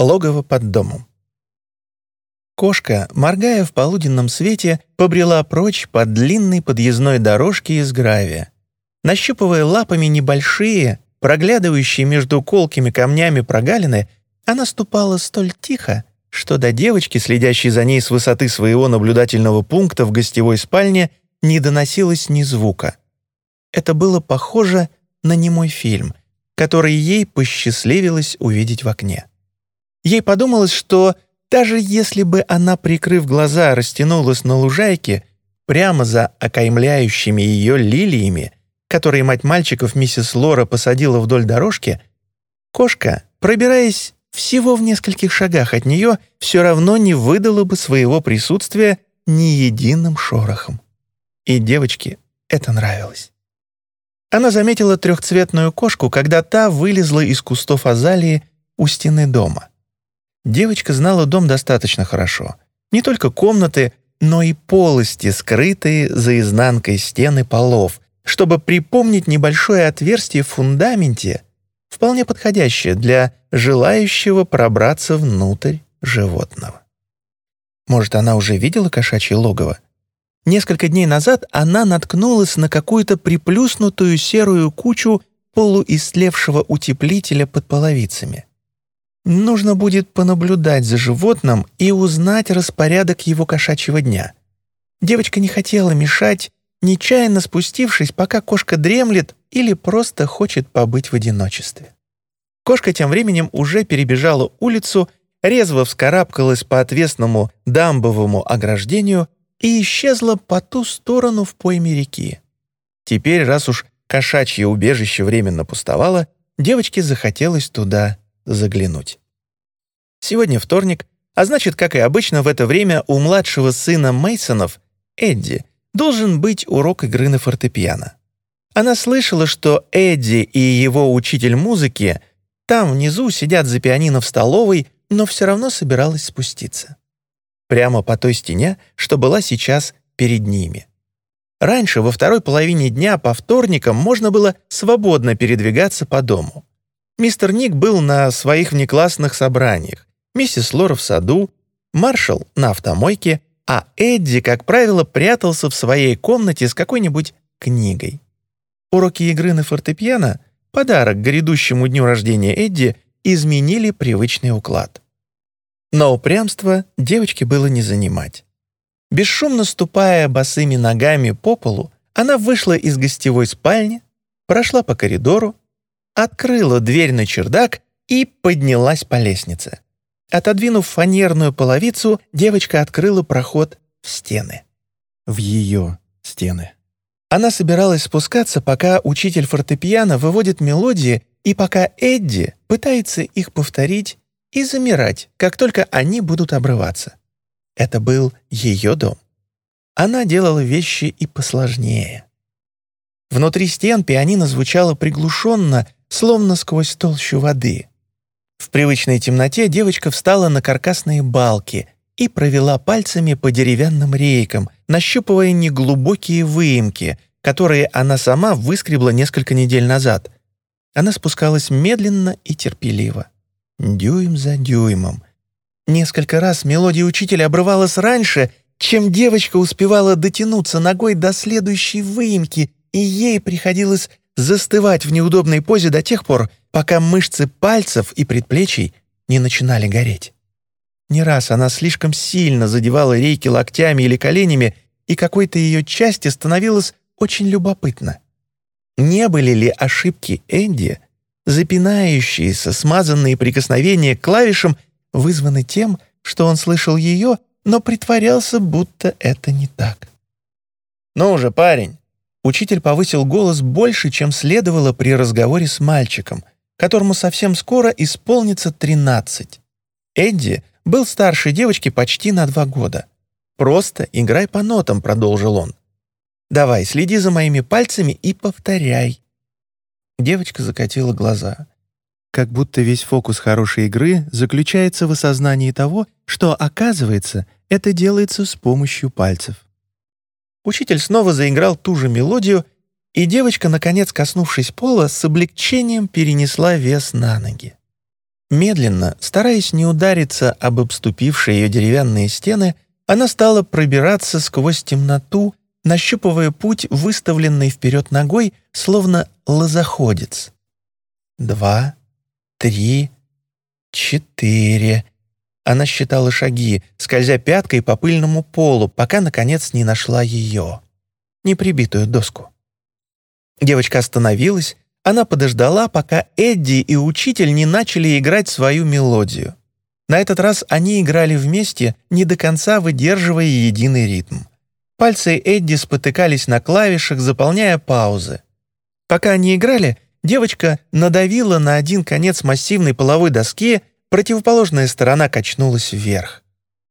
Логово под домом. Кошка, моргая в полуденном свете, побрела прочь по длинной подъездной дорожке из гравия. Нащупывая лапами небольшие, проглядывающие между колкими камнями прогалины, она ступала столь тихо, что до девочки, следящей за ней с высоты своего наблюдательного пункта в гостевой спальне, не доносилось ни звука. Это было похоже на немой фильм, который ей посчастливилось увидеть в окне. Ей подумалось, что даже если бы она, прикрыв глаза, растянулась на лужайке, прямо за окаймляющими ее лилиями, которые мать мальчиков миссис Лора посадила вдоль дорожки, кошка, пробираясь всего в нескольких шагах от нее, все равно не выдала бы своего присутствия ни единым шорохом. И девочке это нравилось. Она заметила трехцветную кошку, когда та вылезла из кустов азалии у стены дома. Девочка знала дом достаточно хорошо. Не только комнаты, но и полости, скрытые за изнанкой стены полов, чтобы припомнить небольшое отверстие в фундаменте, вполне подходящее для желающего пробраться внутрь животного. Может, она уже видела кошачье логово? Несколько дней назад она наткнулась на какую-то приплюснутую серую кучу полуистлевшего утеплителя под половицами. Нужно будет понаблюдать за животным и узнать распорядок его кошачьего дня. Девочка не хотела мешать, нечаянно спустившись, пока кошка дремлет или просто хочет побыть в одиночестве. Кошка тем временем уже перебежала улицу, резво вскарабкалась по отвесному дамбовому ограждению и исчезла по ту сторону в пойме реки. Теперь, раз уж кошачье убежище временно пустовало, девочке захотелось туда заглянуть. Сегодня вторник, а значит, как и обычно, в это время у младшего сына Мейсонов, Эдди, должен быть урок игры на фортепиано. Она слышала, что Эдди и его учитель музыки там внизу сидят за пианино в столовой, но все равно собиралась спуститься. Прямо по той стене, что была сейчас перед ними. Раньше, во второй половине дня по вторникам, можно было свободно передвигаться по дому. Мистер Ник был на своих внеклассных собраниях, миссис Лора в саду, маршал на автомойке, а Эдди, как правило, прятался в своей комнате с какой-нибудь книгой. Уроки игры на фортепиано, подарок к грядущему дню рождения Эдди, изменили привычный уклад. Но упрямство девочке было не занимать. Бесшумно ступая босыми ногами по полу, она вышла из гостевой спальни, прошла по коридору, открыла дверь на чердак и поднялась по лестнице. Отодвинув фанерную половицу, девочка открыла проход в стены. В ее стены. Она собиралась спускаться, пока учитель фортепиано выводит мелодии, и пока Эдди пытается их повторить и замирать, как только они будут обрываться. Это был ее дом. Она делала вещи и посложнее. Внутри стен пианино звучало приглушенно, словно сквозь толщу воды. В привычной темноте девочка встала на каркасные балки и провела пальцами по деревянным рейкам, нащупывая неглубокие выемки, которые она сама выскребла несколько недель назад. Она спускалась медленно и терпеливо, дюйм за дюймом. Несколько раз мелодия учителя обрывалась раньше, чем девочка успевала дотянуться ногой до следующей выемки, и ей приходилось застывать в неудобной позе до тех пор, пока мышцы пальцев и предплечий не начинали гореть. Не раз она слишком сильно задевала рейки локтями или коленями, и какой-то ее части становилось очень любопытно. Не были ли ошибки Энди, запинающиеся, смазанные прикосновения к клавишам, вызваны тем, что он слышал ее, но притворялся, будто это не так? «Ну уже, парень!» Учитель повысил голос больше, чем следовало при разговоре с мальчиком, которому совсем скоро исполнится 13. Эдди был старше девочки почти на два года. «Просто играй по нотам», — продолжил он. «Давай, следи за моими пальцами и повторяй». Девочка закатила глаза. Как будто весь фокус хорошей игры заключается в осознании того, что, оказывается, это делается с помощью пальцев. Учитель снова заиграл ту же мелодию, и девочка, наконец коснувшись пола, с облегчением перенесла вес на ноги. Медленно, стараясь не удариться об обступившие ее деревянные стены, она стала пробираться сквозь темноту, нащупывая путь, выставленный вперед ногой, словно лозоходец. Два, три, четыре. Она считала шаги, скользя пяткой по пыльному полу, пока, наконец, не нашла ее, неприбитую доску. Девочка остановилась, она подождала, пока Эдди и учитель не начали играть свою мелодию. На этот раз они играли вместе, не до конца выдерживая единый ритм. Пальцы Эдди спотыкались на клавишах, заполняя паузы. Пока они играли, девочка надавила на один конец массивной половой доски, противоположная сторона качнулась вверх.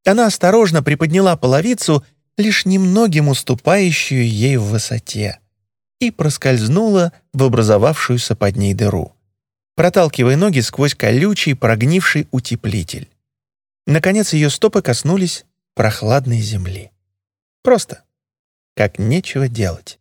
Она осторожно приподняла половицу, лишь немногим уступающую ей в высоте и проскользнула в образовавшуюся под ней дыру, проталкивая ноги сквозь колючий прогнивший утеплитель. Наконец ее стопы коснулись прохладной земли. Просто, как нечего делать.